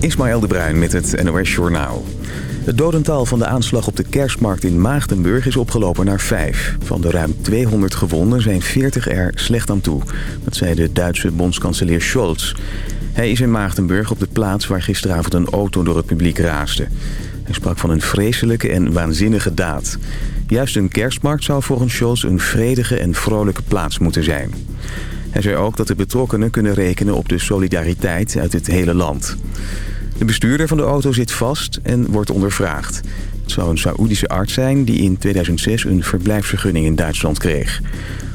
Ismaël de Bruin met het NOS Journaal. Het dodental van de aanslag op de kerstmarkt in Maagdenburg is opgelopen naar vijf. Van de ruim 200 gewonden zijn 40 er slecht aan toe. Dat zei de Duitse bondskanselier Scholz. Hij is in Maagdenburg op de plaats waar gisteravond een auto door het publiek raasde. Hij sprak van een vreselijke en waanzinnige daad. Juist een kerstmarkt zou volgens Scholz een vredige en vrolijke plaats moeten zijn. Hij zei ook dat de betrokkenen kunnen rekenen op de solidariteit uit het hele land. De bestuurder van de auto zit vast en wordt ondervraagd. Het zou een Saoedische arts zijn die in 2006 een verblijfsvergunning in Duitsland kreeg.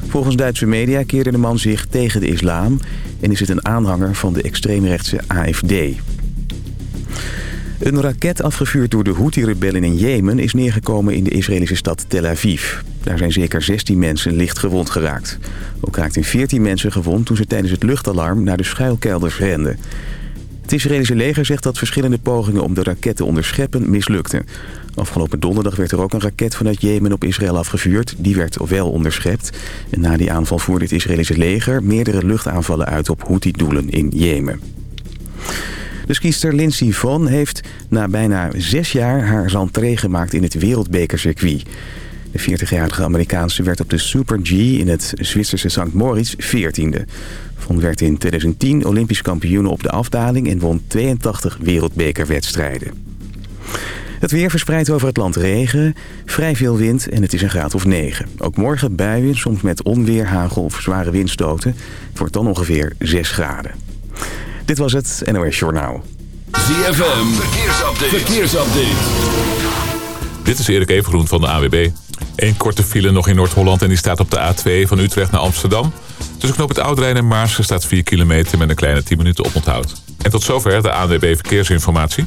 Volgens Duitse media keerde de man zich tegen de islam... en is het een aanhanger van de extreemrechtse AFD. Een raket afgevuurd door de Houthi-rebellen in Jemen... is neergekomen in de Israëlische stad Tel Aviv. Daar zijn zeker 16 mensen licht gewond geraakt. Ook raakten 14 mensen gewond toen ze tijdens het luchtalarm... naar de schuilkelders renden. Het Israëlische leger zegt dat verschillende pogingen om de raket te onderscheppen mislukten. Afgelopen donderdag werd er ook een raket vanuit Jemen op Israël afgevuurd. Die werd wel onderschept. En na die aanval voerde het Israëlische leger meerdere luchtaanvallen uit op Houthi-doelen in Jemen. De skiester Lindsey Vonn heeft na bijna zes jaar haar rentree gemaakt in het wereldbekercircuit. De 40-jarige Amerikaanse werd op de Super G in het Zwitserse St. Moritz 14e. Von werd in 2010 Olympisch kampioen op de afdaling en won 82 wereldbekerwedstrijden. Het weer verspreidt over het land regen, vrij veel wind en het is een graad of 9. Ook morgen buien, soms met onweer, hagel of zware windstoten. Het wordt dan ongeveer 6 graden. Dit was het NOS Journaal. ZFM, verkeersupdate. verkeersupdate. Dit is Erik Evengroen van de AWB. Eén korte file nog in Noord-Holland en die staat op de A2 van Utrecht naar Amsterdam. Tussen knoop het Oudrijn en Maarsen staat 4 kilometer met een kleine 10 minuten oponthoud. En tot zover de ANWB Verkeersinformatie.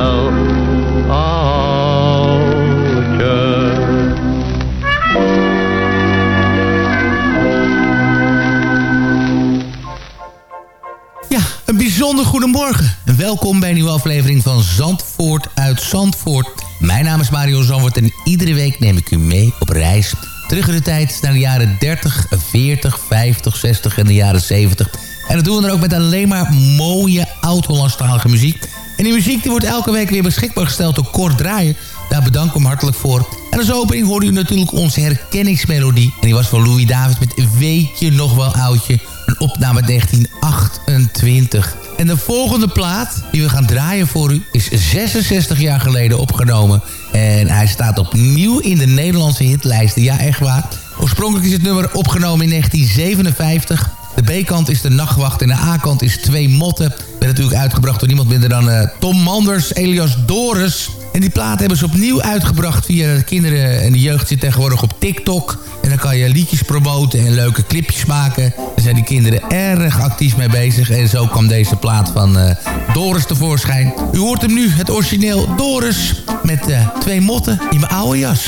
bijzonder goedemorgen. En welkom bij een nieuwe aflevering van Zandvoort uit Zandvoort. Mijn naam is Mario Zandvoort en iedere week neem ik u mee op reis. Terug in de tijd naar de jaren 30, 40, 50, 60 en de jaren 70. En dat doen we dan ook met alleen maar mooie oud-Hollandstalige muziek. En die muziek die wordt elke week weer beschikbaar gesteld door Kort Draaien. Daar bedank ik hem hartelijk voor. En als opening hoorde u natuurlijk onze herkenningsmelodie. En die was van Louis David met Weet je nog wel oudje. Opname 1928. En de volgende plaat die we gaan draaien voor u is 66 jaar geleden opgenomen. En hij staat opnieuw in de Nederlandse hitlijsten. Ja, echt waar. Oorspronkelijk is het nummer opgenomen in 1957. De B-kant is de nachtwacht en de A-kant is twee motten. Werd natuurlijk uitgebracht door niemand minder dan eh, Tom Manders, Elias Doris. En die plaat hebben ze opnieuw uitgebracht via de kinderen en de jeugd zit tegenwoordig op TikTok. En dan kan je liedjes promoten en leuke clipjes maken. Daar zijn die kinderen erg actief mee bezig. En zo kwam deze plaat van eh, Doris tevoorschijn. U hoort hem nu, het origineel Doris. Met eh, twee motten in mijn oude jas.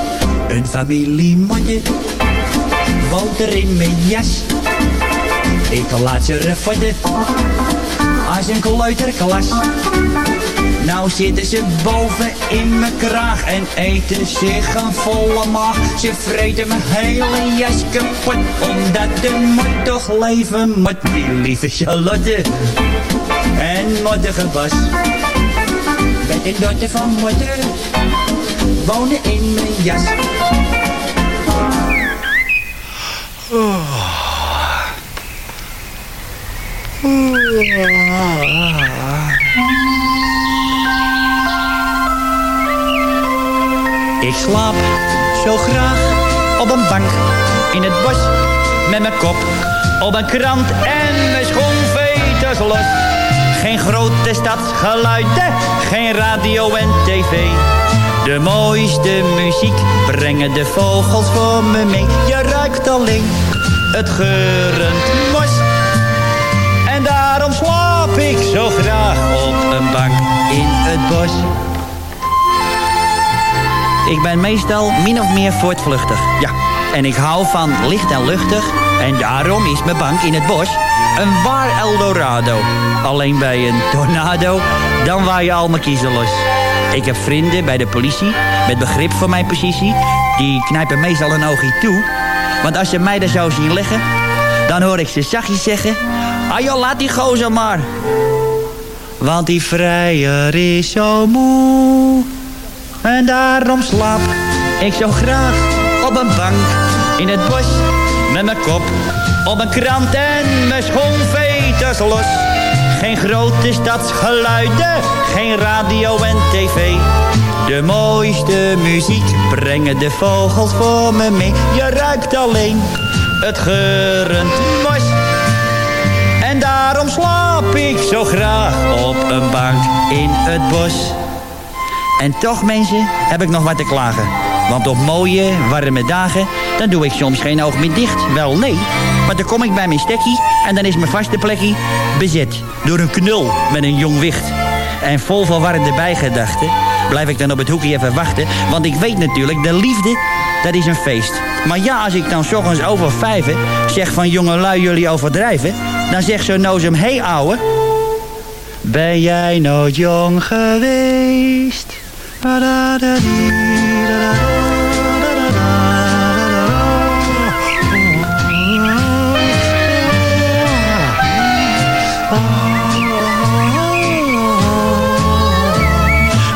Een familie motten woont er in mijn jas. Ik laat ze refotten als een kleuterklas. Nou zitten ze boven in mijn kraag en eten zich een volle maag. Ze vreten mijn hele jas kapot, omdat de mot toch leven moet. Die lieve Charlotte en mottige Bas. Met een dochter van moeder wonen in mijn jas. Ik slaap zo graag op een bank in het bos met mijn kop op een krant en mijn schoenveters los. Geen grote stadsgeluiden, geen radio en tv. De mooiste muziek brengen de vogels voor me mee. Je ruikt alleen het geurend ik zo graag op een bank in het bos. Ik ben meestal min of meer voortvluchtig. Ja, en ik hou van licht en luchtig. En daarom is mijn bank in het bos een waar Eldorado. Alleen bij een tornado, dan waar je al mijn kiezen los. Ik heb vrienden bij de politie, met begrip voor mijn positie. Die knijpen meestal een oogje toe. Want als ze mij er zo zien liggen, dan hoor ik ze zachtjes zeggen... Ah joh, laat die gozer maar. Want die vrijer is zo moe. En daarom slaap ik zo graag op een bank in het bos. Met mijn kop op een krant en mijn schoonveters los. Geen grote stadsgeluiden, geen radio en tv. De mooiste muziek brengen de vogels voor me mee. Je ruikt alleen het geurend mos. En daarom slaap ik zo graag op een bank in het bos. En toch mensen, heb ik nog wat te klagen. Want op mooie, warme dagen, dan doe ik soms geen oog meer dicht. Wel nee, maar dan kom ik bij mijn stekkie en dan is mijn vaste plekje bezet. Door een knul met een jong wicht. En vol verwarrende bijgedachten blijf ik dan op het hoekje even wachten. Want ik weet natuurlijk, de liefde, dat is een feest. Maar ja, als ik dan s over vijven zeg van jongelui jullie overdrijven... dan zegt zo'n nozem, hé hey, ouwe, ben jij nooit jong geweest?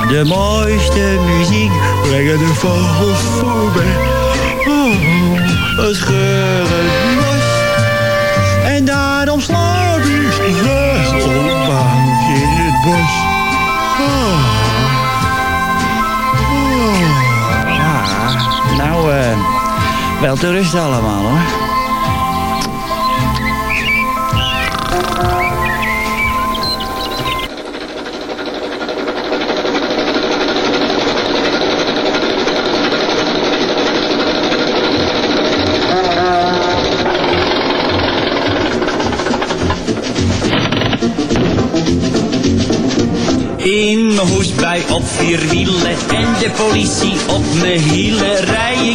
De mooiste muziek brengen de vogels voorbij. Oh, geurend wel te allemaal hoor. In mijn hoesbui op vier wielen en de politie op mijn hielen rij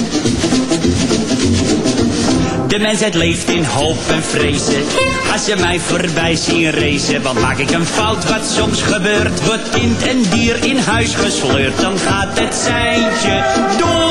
Mensheid leeft in hoop en vrezen. Als ze mij voorbij zien racen, want maak ik een fout wat soms gebeurt. Wordt kind en dier in huis gesleurd, dan gaat het seintje door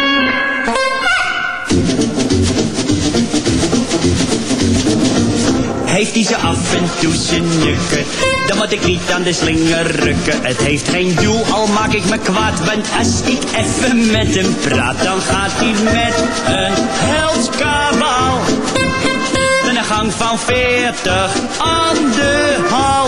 Heeft hij ze af en toe zijn nukken, dan moet ik niet aan de slinger rukken. Het heeft geen doel, al maak ik me kwaad, want als ik even met hem praat, dan gaat hij met een helskabaal. Met een gang van veertig aan de hal.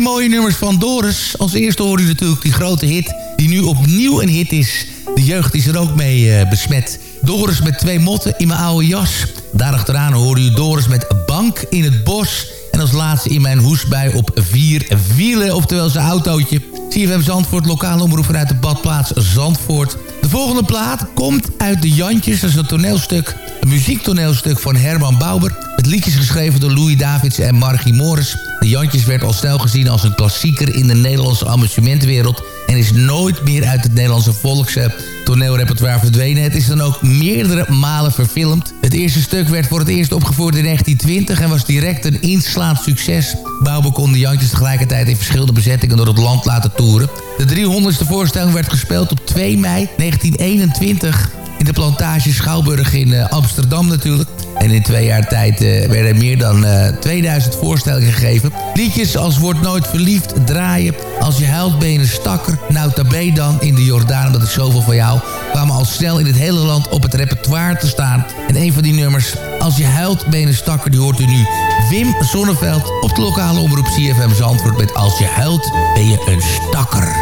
Mooie nummers van Doris. Als eerste hoor u natuurlijk die grote hit die nu opnieuw een hit is. De jeugd is er ook mee eh, besmet. Doris met twee motten in mijn oude jas. Daarachteraan hoorde u Doris met bank in het bos. En als laatste in mijn hoesbui op vier wielen, oftewel zijn autootje. CFM Zandvoort, lokale omroep vanuit de badplaats Zandvoort. De volgende plaat komt uit de Jantjes. Dat is een toneelstuk, een muziektoneelstuk van Herman Bauber. Het liedje is geschreven door Louis Davids en Margie Morris. De Jantjes werd al snel gezien als een klassieker in de Nederlandse amusementwereld... en is nooit meer uit het Nederlandse volkse toneelrepertoire verdwenen. Het is dan ook meerdere malen verfilmd. Het eerste stuk werd voor het eerst opgevoerd in 1920 en was direct een inslaand succes. Bouwbe kon de Jantjes tegelijkertijd in verschillende bezettingen door het land laten toeren. De 300ste voorstelling werd gespeeld op 2 mei 1921 in de plantage Schouwburg in uh, Amsterdam natuurlijk. En in twee jaar tijd uh, werden meer dan uh, 2000 voorstellingen gegeven. Liedjes als Word Nooit Verliefd, Draaien, Als Je Huilt Ben je een Stakker, Nou Tabé dan, In de Jordaan, Dat is zoveel van jou, kwamen al snel in het hele land op het repertoire te staan. En een van die nummers, Als Je Huilt Ben je een Stakker, die hoort u nu. Wim Sonneveld op de lokale omroep CFM Zandvoort met Als Je Huilt Ben Je een Stakker.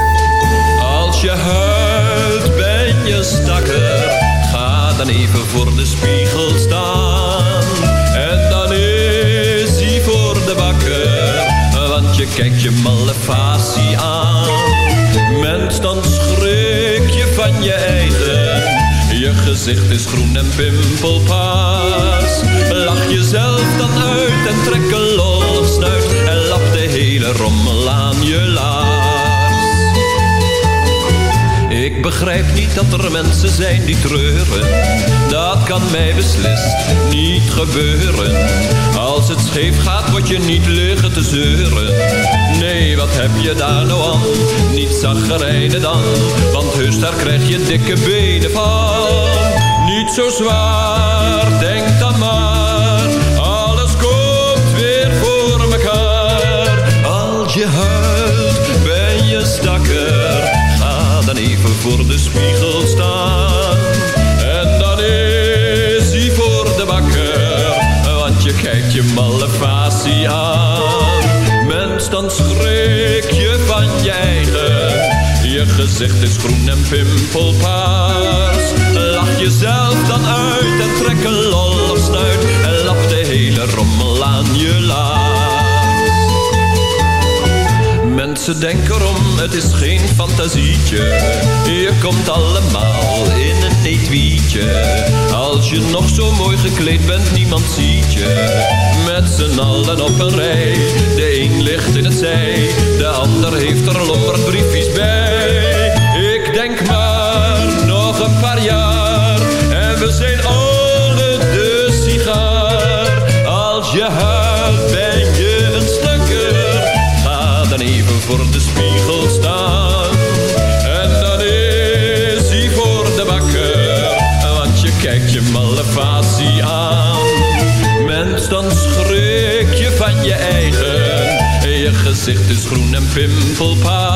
Als je huilt ben je stakker dan even voor de spiegel staan. Want je facie aan. Mens, dan schrik je van je eigen. Je gezicht is groen en pimpelpaas. Lach jezelf dan uit en trek een lollig snuit. En lap de hele rommel aan je laars. Begrijp niet dat er mensen zijn die treuren. Dat kan mij beslist niet gebeuren. Als het scheef gaat, word je niet liggen te zeuren. Nee, wat heb je daar nou aan? Niet zaggerijden dan, want heus daar krijg je dikke benen van. Niet zo zwaar, denk dan maar. Alles komt weer voor mekaar. Als je huilt, voor de spiegel staan. En dan is hij voor de bakker, want je kijkt je malefatie aan. Mens, dan schrik je van je. Je gezicht is groen en pimpelpaars. Lach jezelf dan uit en trek een lol of snuit. En lap de hele rommel aan je laar. Mensen denk erom, het is geen fantasietje. Je komt allemaal in een etuietje. Als je nog zo mooi gekleed bent, niemand ziet je. Met z'n allen op een rij, de een ligt in het zij, de ander heeft er lomberdbriefjes bij. Ik denk maar nog een paar jaar en we zijn alle de sigaar. Als je huilt ben je voor de spiegel staan. En dan is hij voor de bakker, want je kijkt je malefatie aan. Mens, dan schrik je van je eigen. Je gezicht is groen en pimpelpaars.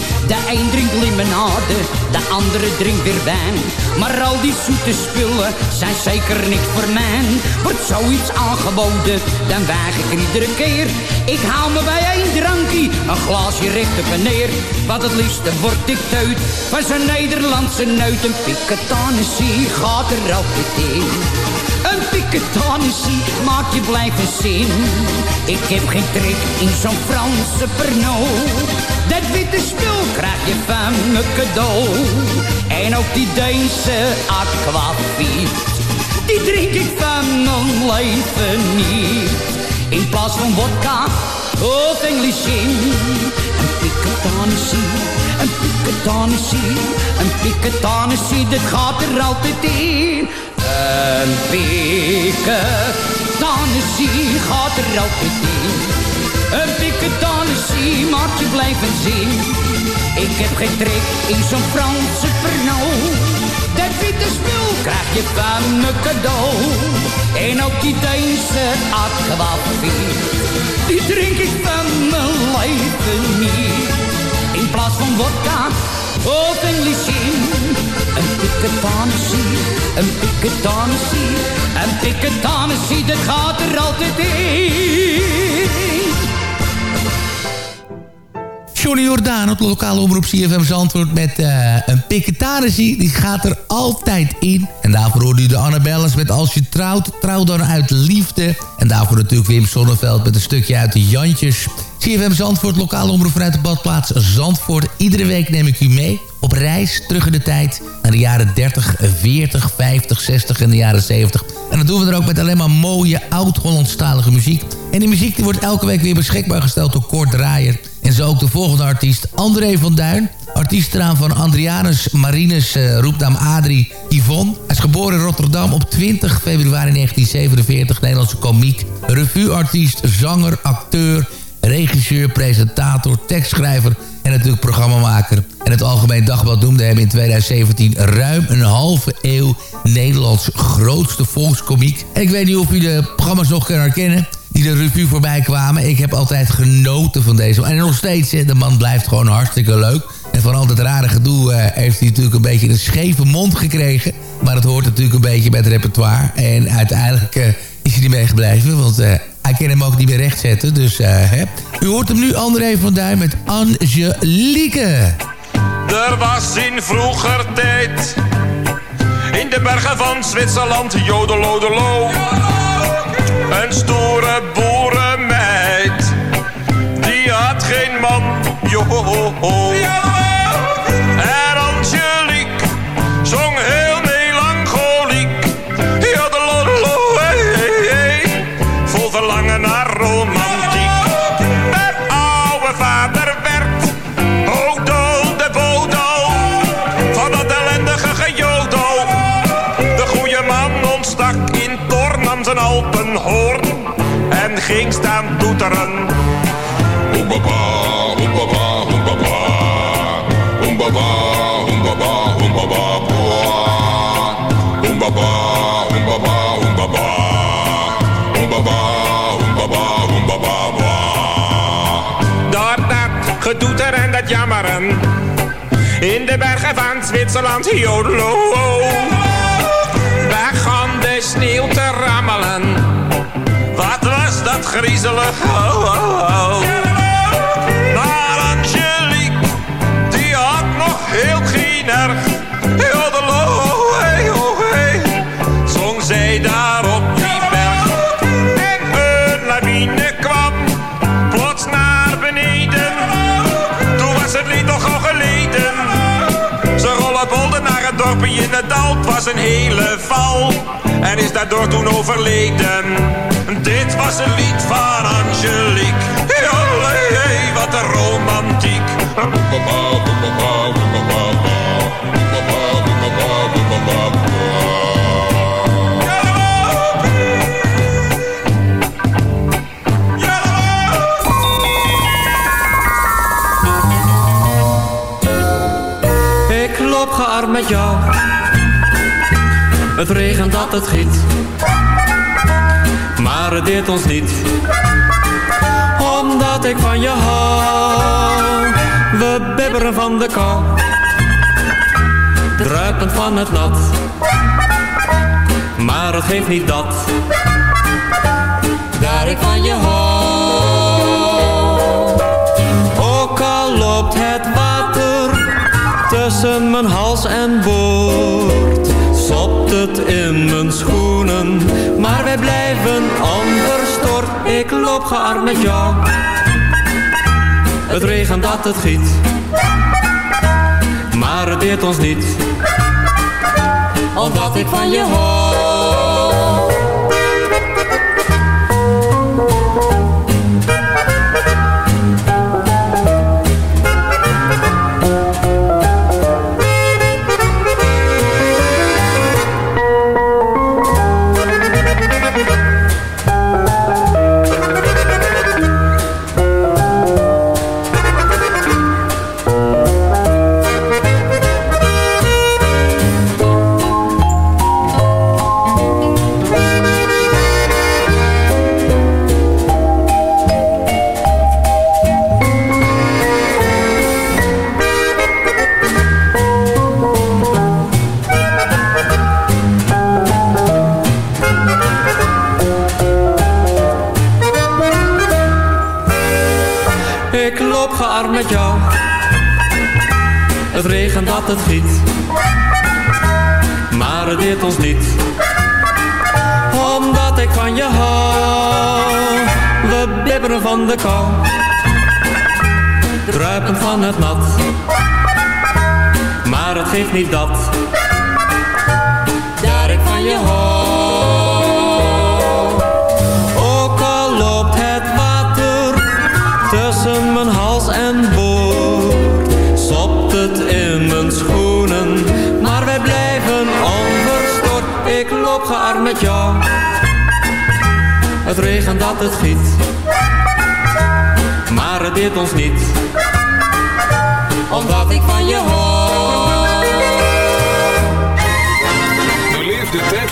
De een drinkt limonade, de andere drinkt weer wijn. Maar al die zoete spullen zijn zeker niks voor mij. Wordt zoiets aangeboden, dan weig ik iedere keer. Ik haal me bij één drankje, een glaasje recht op en neer. Wat het liefste word ik teut, van zo'n Nederlandse neut. Een piketanissie gaat er altijd in. Piketanissie maakt je blijven zin. Ik heb geen trek in zo'n Franse Pernod. Dat witte spul krijg je van me cadeau. En ook die Deense aquavit. Die drink ik van mijn leven niet. In plaats van vodka of English gin. Een piketanissie, een piketanissie, een piketanissie. Dat gaat er altijd in. Een piketanissie gaat er altijd in. Een piketanissie maakt je blijven zien. Ik heb geen trek in zo'n Franse Pernod. Dat witte spul krijg je van me cadeau. En ook die Deense aquavit. Die drink ik van mijn leven niet. In plaats van vodka English gin. Een piketanissie, een piketanissie, een piketanissie, dat gaat er altijd in. Johnny Jordaan op de lokale omroep CFM Zandvoort met uh, een piketanissie. Die gaat er altijd in. En daarvoor hoorde u de Annabelles met Als je trouwt, trouw dan uit liefde. En daarvoor natuurlijk Wim Sonneveld met een stukje uit de Jantjes. CFM Zandvoort, lokale omroep vanuit de badplaats Zandvoort. Iedere week neem ik u mee op reis terug in de tijd... naar de jaren 30, 40, 50, 60 en de jaren 70. En dat doen we er ook met alleen maar mooie oud-Hollandstalige muziek. En die muziek die wordt elke week weer beschikbaar gesteld door Kort Draaier... En zo ook de volgende artiest, André van Duin. Artiestenaam van Adrianus Marinus, uh, roepnaam Adrie Yvonne. Hij is geboren in Rotterdam op 20 februari 1947. Nederlandse komiek, revueartiest, zanger, acteur... regisseur, presentator, tekstschrijver en natuurlijk programmamaker. En het Algemeen Dagblad noemde hem in 2017 ruim een halve eeuw Nederlands grootste volkskomiek. En ik weet niet of u de programma's nog kan herkennen die de revue voorbij kwamen. Ik heb altijd genoten van deze. En nog steeds, de man blijft gewoon hartstikke leuk. En van al dat rare gedoe uh, heeft hij natuurlijk een beetje een scheve mond gekregen. Maar het hoort natuurlijk een beetje bij het repertoire. En uiteindelijk uh, is hij ermee gebleven, want... Uh, hij kan hem ook niet meer rechtzetten, dus hè. U hoort hem nu, André van Duin, met Angelique. Er was in vroeger tijd... in de bergen van Zwitserland, jodelodelo... Een stoere boerenmeid, die had geen man, joho. Zijn Alpenhoorn en ging staan toeteren. Oembaba, oembaba, oembaba, oembaba, oembaba, oembaba. Oembaba, oembaba, oembaba, oembaba, oembaba, oembaba. Door dat getoeter en dat jammeren, in de bergen van Zwitserland, jodelo. De sneeuw te rammelen. Wat was dat griezelig? Oh, oh, oh. Maar Angelique, die had nog heel erg. Jodelo, hey, in het dal. Was een hele val. En is daardoor toen overleden. Dit was een lied van Angelique. Hey, hey, wat een romantiek. Het regent dat het giet. Maar het deert ons niet. Omdat ik van je hou. We bibberen van de kou. Druipend van het nat. Maar het geeft niet dat. Daar ik van je hou. Tussen mijn hals en boord. Sopt het in mijn schoenen. Maar wij blijven onverstoord. Ik loop gearmd met jou. Het regent dat het giet. Maar het deert ons niet. Omdat ik van je hou. Het giet. Maar het deert ons niet. Omdat ik van je hou. We bibberen van de kou. Druipend van het nat. Maar het geeft niet dat. Met jou. Het regent dat het giet, maar het deert ons niet. Omdat ik van je. Beleef de tijd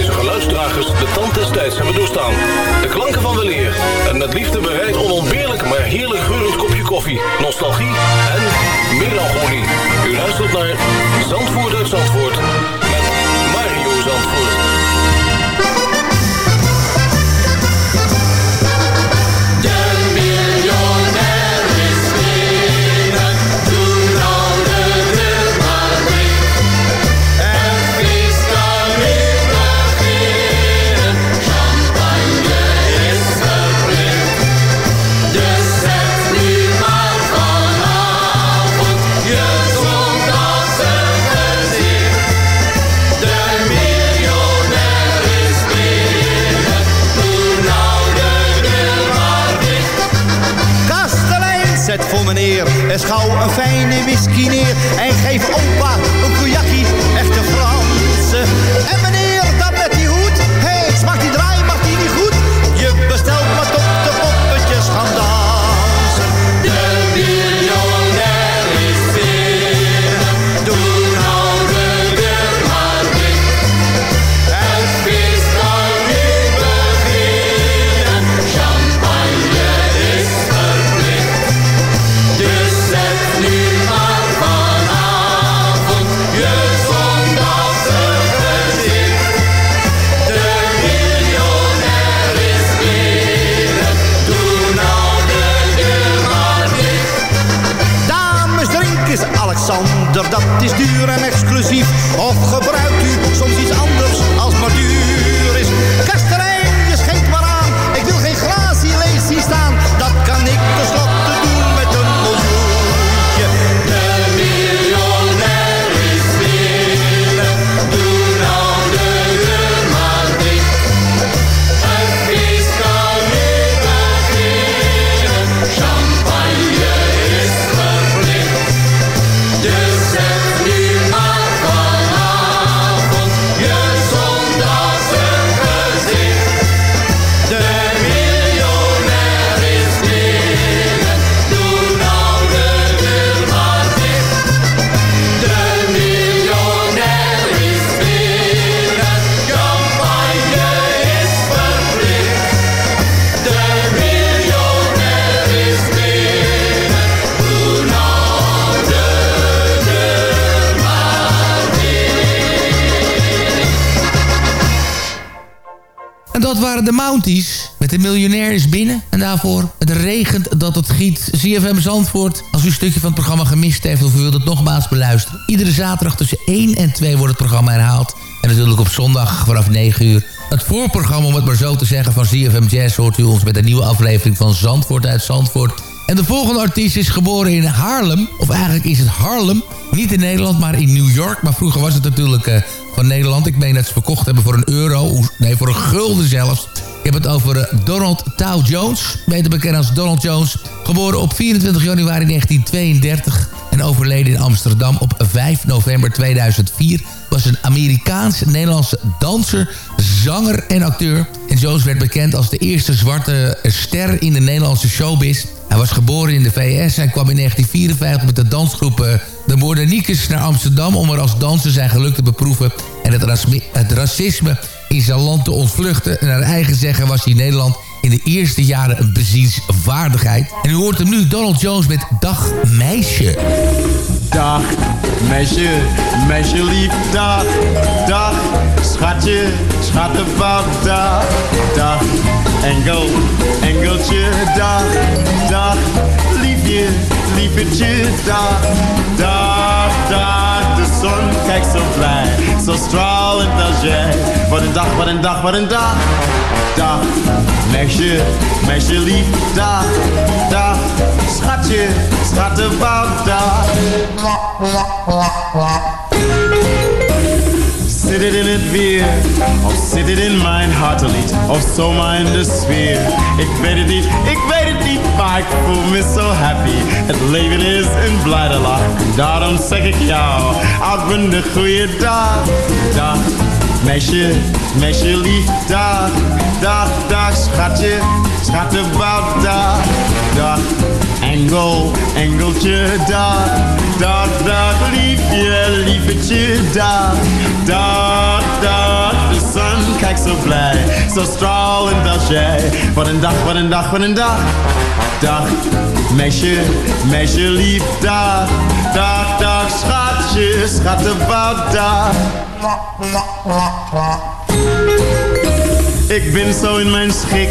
deze geluidsdragers de tand des tijds hebben doorstaan. De klanken van weleer en met liefde bereid onontbeerlijk maar heerlijk geurend kopje koffie, nostalgie en melancholie. U luistert naar Zandvoort uit Zandvoort met Mario Zandvoort. Whisky neer. En geef opa regent dat het giet. ZFM Zandvoort. Als u een stukje van het programma gemist heeft of u wilt het nogmaals beluisteren. Iedere zaterdag tussen 1 en 2 wordt het programma herhaald. En natuurlijk op zondag vanaf 9 uur. Het voorprogramma, om het maar zo te zeggen, van ZFM Jazz... hoort u ons met een nieuwe aflevering van Zandvoort uit Zandvoort. En de volgende artiest is geboren in Haarlem. Of eigenlijk is het Harlem. Niet in Nederland, maar in New York. Maar vroeger was het natuurlijk uh, van Nederland. Ik meen dat ze verkocht hebben voor een euro. Nee, voor een gulden zelfs. Ik heb het over uh, Donald Tow Jones. Beter bekend als Donald Jones. Geboren op 24 januari 1932 en overleden in Amsterdam op 5 november 2004... was een Amerikaans-Nederlandse danser, zanger en acteur. En Jones werd bekend als de eerste zwarte ster in de Nederlandse showbiz. Hij was geboren in de VS en kwam in 1954 met de dansgroep uh, de Moderniekes naar Amsterdam... om er als danser zijn geluk te beproeven en het, het racisme in zijn land te ontvluchten. En naar eigen zeggen was hij in Nederland in de eerste jaren een bezienswaardigheid. En u hoort hem nu, Donald Jones met Dag Meisje. Dag meisje, meisje lief, dag, dag, schatje, schattenpap, dag, dag, engel, engeltje, dag, dag, liefje, liefetje, dag, dag, dag, zon kijkt zo blij, zo stralend als jij. Wat een dag, wat een dag, wat een dag, dag, meisje, meisje lief, dag, dag, schatje, schattenpap, dag. Zit het in het weer, of zit het in mijn hartelied, of zomaar in de sfeer? Ik weet het niet, ik weet het niet, maar ik voel me zo happy. Het leven is een blijde daarom zeg ik jou, de goede dag. Dag, meisje, meisje lief, dag, dag, dag, schatje, schattenbout, dag, dag. Engel, engeltje, dag, dag, dag, liefje, liefetje, dag, dag, dag. De zon kijkt zo blij, zo stralend als jij. Wat een dag, wat een dag, wat een dag. Dag, meisje, meisje lief, dag, dag, dag, schatje, schattenbout, dag. Ik ben zo in mijn schik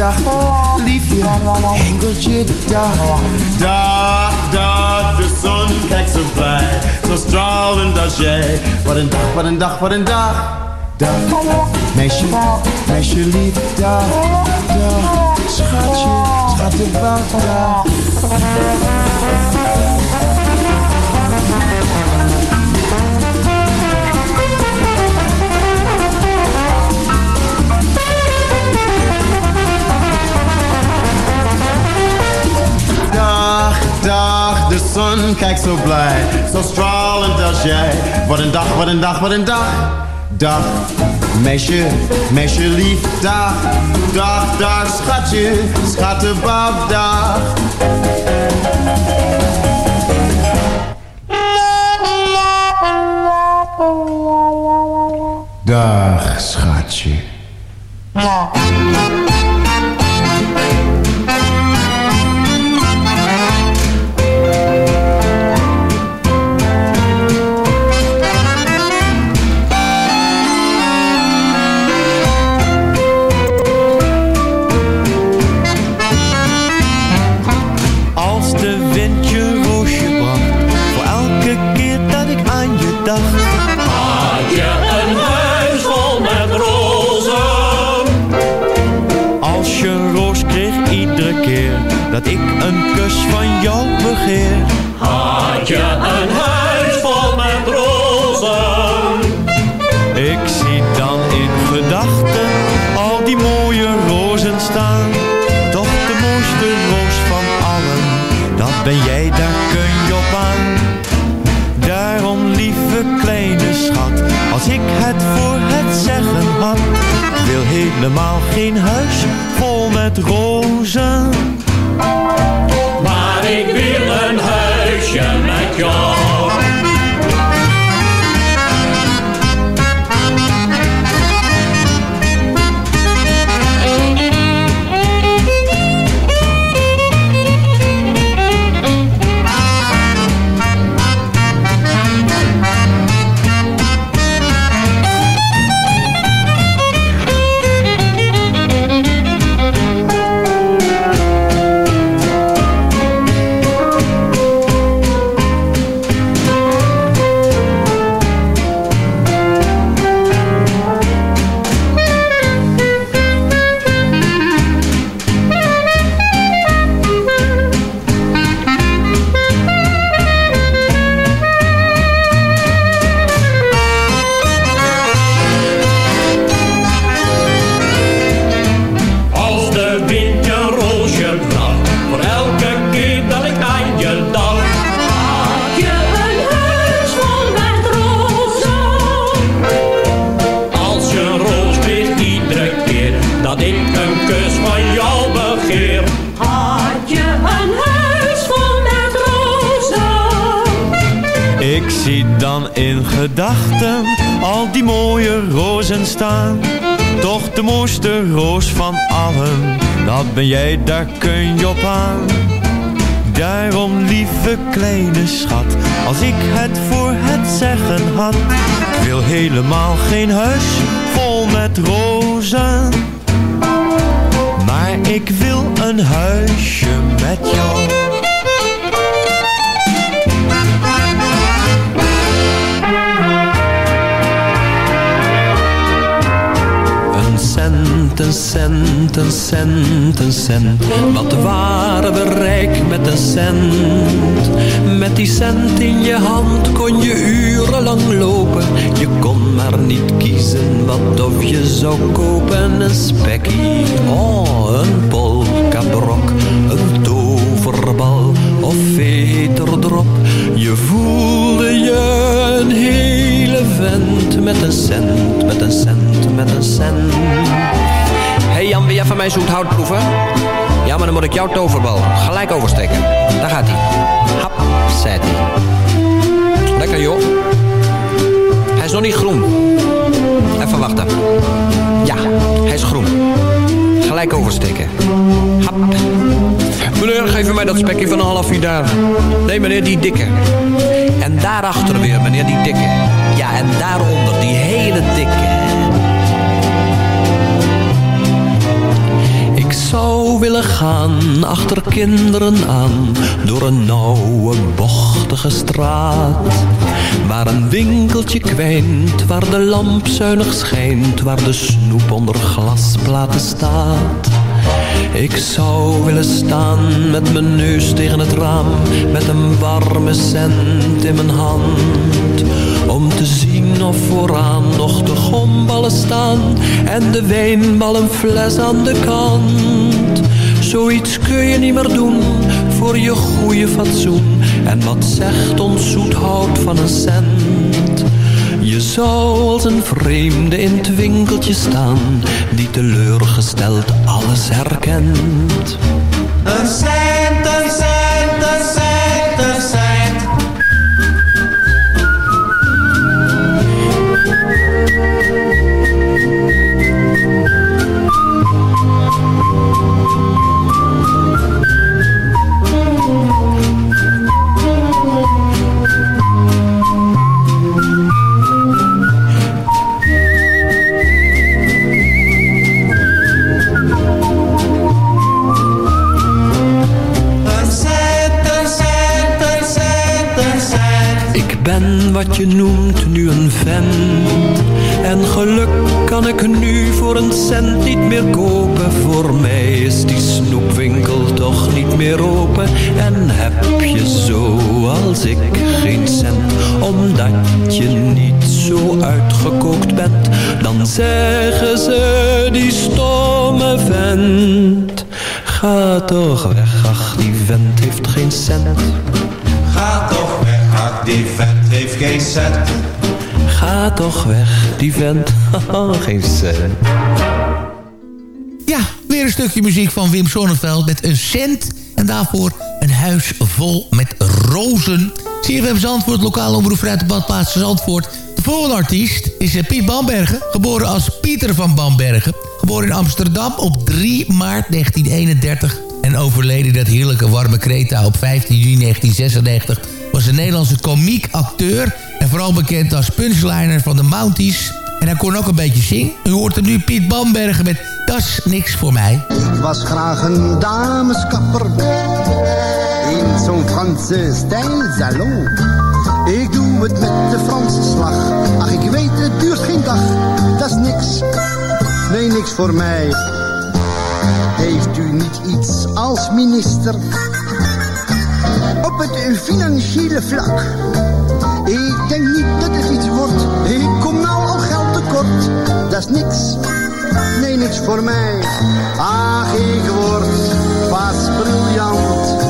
dag, liefje, engeltje, dag, dag, dag, de zon kijkt zo blij, zo stralend als jij. Wat een dag, wat een dag, wat een dag. Dag, meisje, meisje lief, dag, dag, schatje, schattenbouw, dag. Dag, de zon kijkt zo blij, zo stralend als jij. Wat een dag, wat een dag, wat een dag. Dag, meisje, meisje lief, dag, dag, dag, schatje, schattenbab, dag. Dag, schatje. Als helemaal geen huis vol met rozen. Ben jij, daar kun je op aan. Daarom, lieve kleine schat, als ik het voor het zeggen had. Ik wil helemaal geen huis vol met rozen. Maar ik wil een huisje met jou. Een cent, een cent, een cent. Wat waren we rijk met een cent? Met die cent in je hand kon je urenlang lopen. Je kon maar niet kiezen wat of je zou kopen. Een spekkie, oh, een polkabrok, een toverbal of veterdrop. Je voelde je een hele vent met een cent, met een cent, met een cent. Hey Jan, wil jij van mij zoet hout proeven? Ja, maar dan moet ik jouw toverbal gelijk oversteken. Daar gaat hij. Hap, zet hij. Lekker joh. Hij is nog niet groen. Even wachten. Ja, hij is groen. Gelijk oversteken. Hap. Meneer, geef mij dat spekje van een half uur daar. Nee, meneer, die dikke. En daarachter weer, meneer, die dikke. Ja, en daaronder, die hele dikke. Zou willen gaan achter kinderen aan door een nauwe bochtige straat. Waar een winkeltje kwijnt, waar de lamp zuinig schijnt, waar de snoep onder glasplaten staat. Ik zou willen staan met mijn neus tegen het raam, met een warme cent in mijn hand. Te zien of vooraan nog de gomballen staan en de wijnballenfles aan de kant. Zoiets kun je niet meer doen voor je goede fatsoen. En wat zegt ons zoet hout van een cent? Je zou als een vreemde in het winkeltje staan, die teleurgesteld alles herkent. Een wat je noemt nu een vent. En geluk kan ik nu voor een cent niet meer kopen. Voor mij is die snoepwinkel toch niet meer open. En heb je zoals ik geen cent, omdat je niet zo uitgekookt bent. Dan zeggen ze die stomme vent. Ga toch weg, ach die vent heeft geen cent. Ga toch weg, ach die vent heeft geen cent. Ga toch weg, die vent, geen cent. Ja, weer een stukje muziek van Wim Sonneveld met een cent. En daarvoor een huis vol met rozen. CFM Zandvoort, lokale omroep uit de badplaats Zandvoort. De volgende artiest is eh, Piet Bambergen. Geboren als Pieter van Bambergen. Geboren in Amsterdam op 3 maart 1931. En overleden dat heerlijke warme Kreta op 15 juni 1996. Was een Nederlandse komiek, acteur. En vooral bekend als punchliner van de Mounties. En hij kon ook een beetje zingen. U hoort hem nu Piet Bambergen met Das Niks Voor Mij. Ik was graag een dameskapper in zo'n Franse stijlsalon. Ik doe het met de Franse slag. Ach, ik weet, het duurt geen dag. Dat is niks, nee, niks voor mij. Heeft u niet iets als minister op het financiële vlak? Ik denk niet dat het iets wordt. Ik kom nou al geld tekort. Dat is niks, nee, niks voor mij. Ach, ik word pas briljant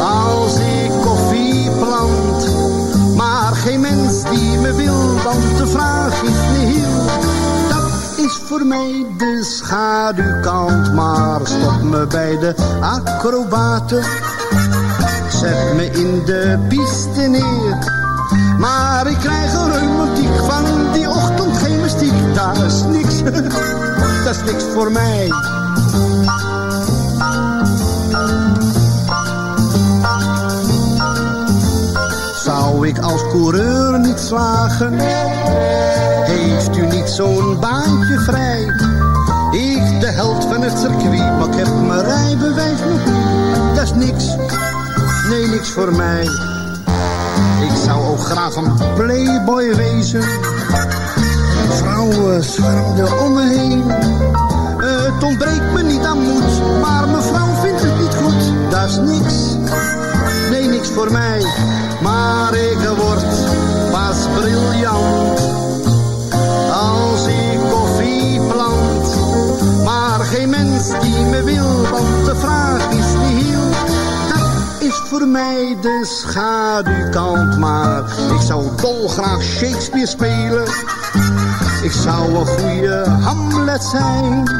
als ik koffie plant. Maar geen mens die me wil, want de vraag is nihil. Dat is voor mij de schaduwkant, maar stop me bij de acrobaten. Zet me in de piste neer. Maar ik krijg een reumatiek van die ochtend geen mystiek. Dat is niks, dat is niks voor mij. Zou ik als coureur niet slagen? Heeft u niet zo'n baantje vrij? Ik de held van het circuit, maar ik heb mijn rijbewijs nog. Dat is niks, nee niks voor mij. Ik zou ook graag een playboy wezen. Vrouwen zwermden om me heen. Het ontbreekt me niet aan moed, maar mevrouw vindt het niet goed. Dat is niks, nee niks voor mij. Maar ik word pas briljant als ik koffie plant. Maar geen mens die me wil, want de vraag is is voor mij de schaduwkant, maar ik zou dolgraag Shakespeare spelen. Ik zou een goede Hamlet zijn.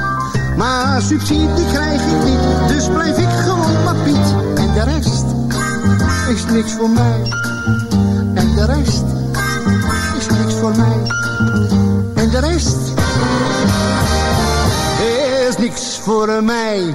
Maar subsidie krijg ik niet, dus blijf ik gewoon maar Piet. En de rest is niks voor mij. En de rest is niks voor mij. En de rest is niks voor mij.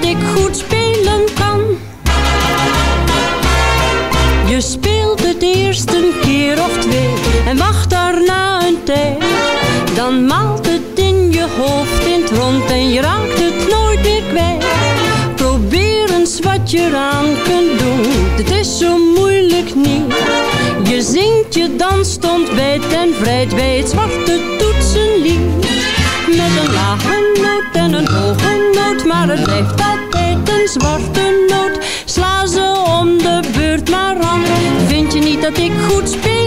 dat ik goed spelen kan? Je speelt het eerst een keer of twee en wacht daarna een tijd. Dan maalt het in je hoofd in het rond en je raakt het nooit meer kwijt. Probeer eens wat je eraan kunt doen, het is zo moeilijk niet. Je zingt, je danst, ontbijt en vrijt bij het zwarte maar het blijft altijd een zwarte noot. Sla ze om de beurt maar aan, vind je niet dat ik goed spelen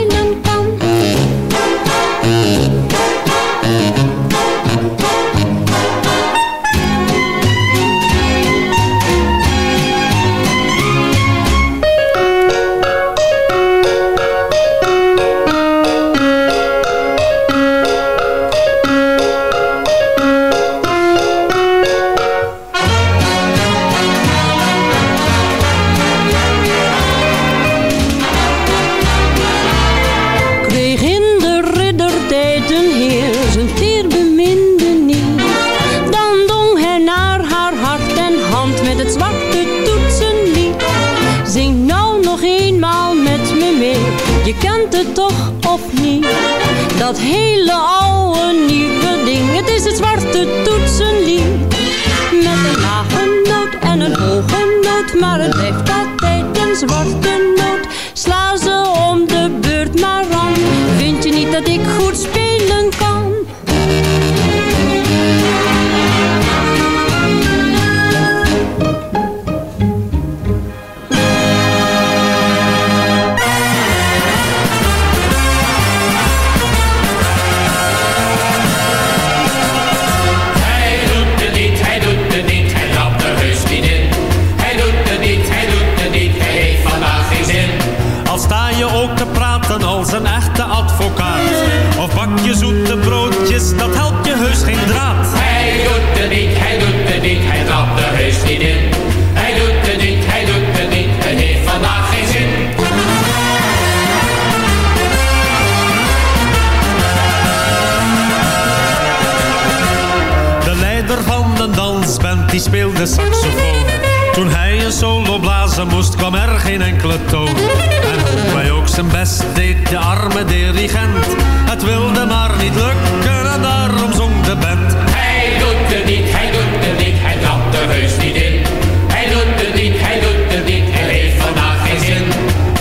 deed, de arme dirigent. Het wilde maar niet lukken en daarom zong de band. Hij doet het niet, hij doet het niet, hij trapt er heus niet in. Hij doet het niet, hij doet het niet, hij heeft vandaag geen zin.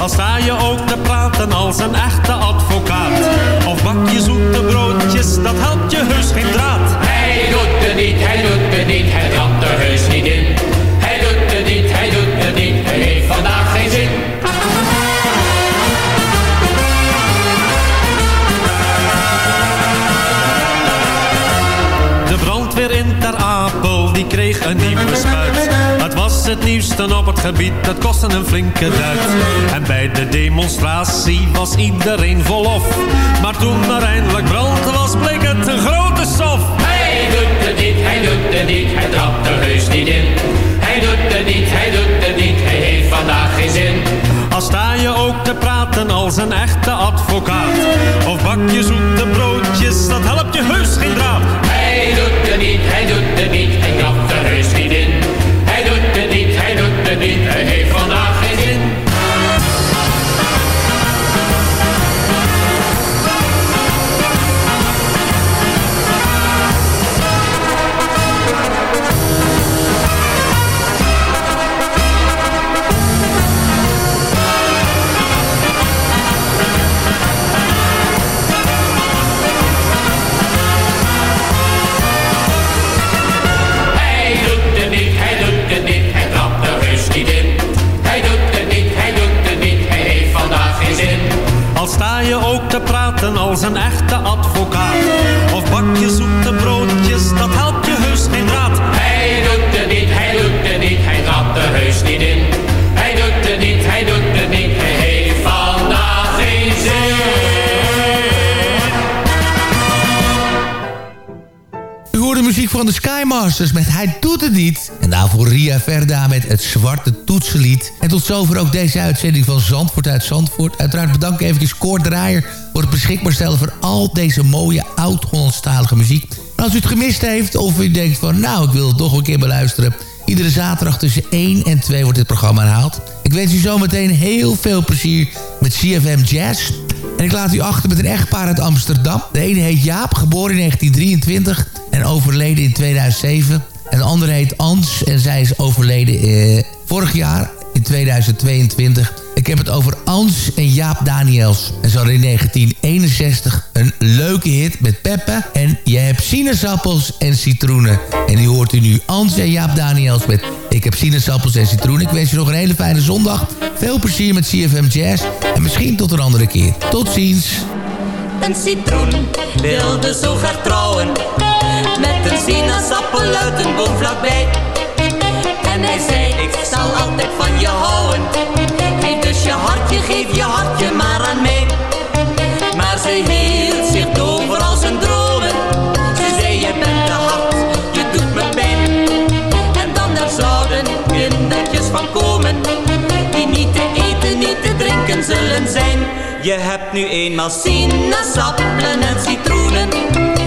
Al sta je ook te praten als een echte advocaat. Of bak je zoete broodjes, dat helpt op het gebied, dat kostte een flinke duit. En bij de demonstratie was iedereen volop. Maar toen er eindelijk brand was, bleek het een grote sof. Hij doet het niet, hij doet het niet, hij trapt er heus niet in. Hij doet het niet, hij doet het niet, hij heeft vandaag geen zin. Al sta je ook te praten als een echte advocaat. Of bak je zoete broodjes, dat helpt je heus geen draad. Hij doet het niet, hij doet het niet, hij trapt er heus niet in. Hij doet als een echte advocaat. Of bak je zoete broodjes, dat helpt je heus geen draad. Hij doet het niet, hij doet het niet, hij trapt er heus niet in. Hij doet het niet, hij doet het niet, hij heeft vandaag geen zin. U hoort de muziek van de Skymasters met Hij doet het niet. En daarvoor Ria Verda met het Zwarte Toetsenlied. En tot zover ook deze uitzending van Zandvoort uit Zandvoort. Uiteraard bedank ik eventjes Koord Draaier... voor het beschikbaar stellen van al deze mooie oud-Hollandstalige muziek. En als u het gemist heeft of u denkt van... nou, ik wil het toch een keer beluisteren... Iedere zaterdag tussen 1 en 2 wordt dit programma herhaald. Ik wens u zometeen heel veel plezier met CFM Jazz. En ik laat u achter met een echtpaar uit Amsterdam. De ene heet Jaap, geboren in 1923 en overleden in 2007. En de andere heet Ans en zij is overleden eh, vorig jaar in 2022. Ik heb het over Ans en Jaap Daniels. En ze hadden in 1961 een leuke hit met Peppe. En je hebt sinaasappels en citroenen. En die hoort u nu Ans en Jaap Daniels met Ik heb sinaasappels en citroenen. Ik wens je nog een hele fijne zondag. Veel plezier met CFM Jazz. En misschien tot een andere keer. Tot ziens. Een citroen wilde zo graag trouwen Met een sinaasappel uit een boom vlakbij En hij zei, ik zal altijd van je houden Geef dus je hartje, geef je hartje maar aan mij Maar ze hield zich doof voor al zijn dromen Ze zei, je bent te hard, je doet me pijn En dan er zouden kindertjes van komen Die niet te eten, niet te drinken zullen zijn je hebt nu eenmaal sinaasappelen en citroenen.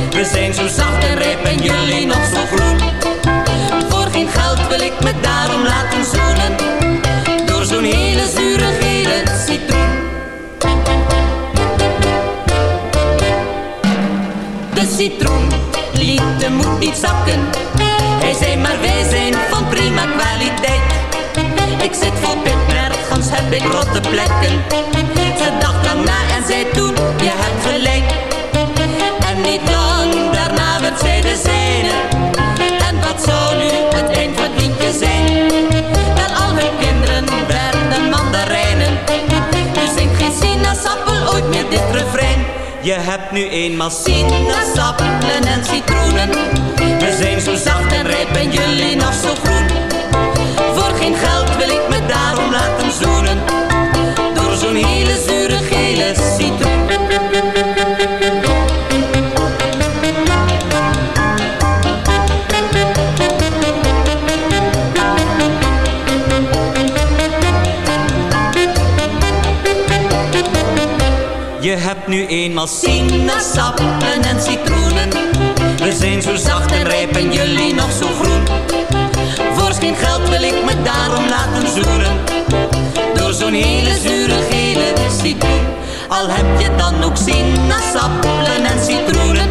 We zijn zo zacht en rijp en jullie nog zo groen. Voor geen geld wil ik me daarom laten zoenen. Zo'n hele zure gele citroen. De citroen liet de moed niet zakken. Hij zei maar wij zijn van prima kwaliteit. Ik zit vol pit, heb ik rotte plekken. Ze dacht lang na en zei toen, je hebt gelijk. Je hebt nu eenmaal sinaasappelen en citroenen. We zijn zo zacht en rijp en jullie nog zo groen. Voor geen geld wil ik me daarom laten zoenen. nu eenmaal sinaasappen en citroenen. We zijn zo zacht en rijp en jullie nog zo groen. Voor geen geld wil ik me daarom laten zoenen. Door zo'n hele zure gele citroen. Al heb je dan ook sinaasappelen en citroenen.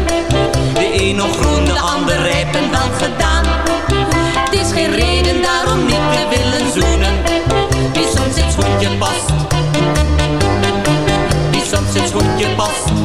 De een nog groen, de ander rijp en wel gedaan. Het is geen get boss.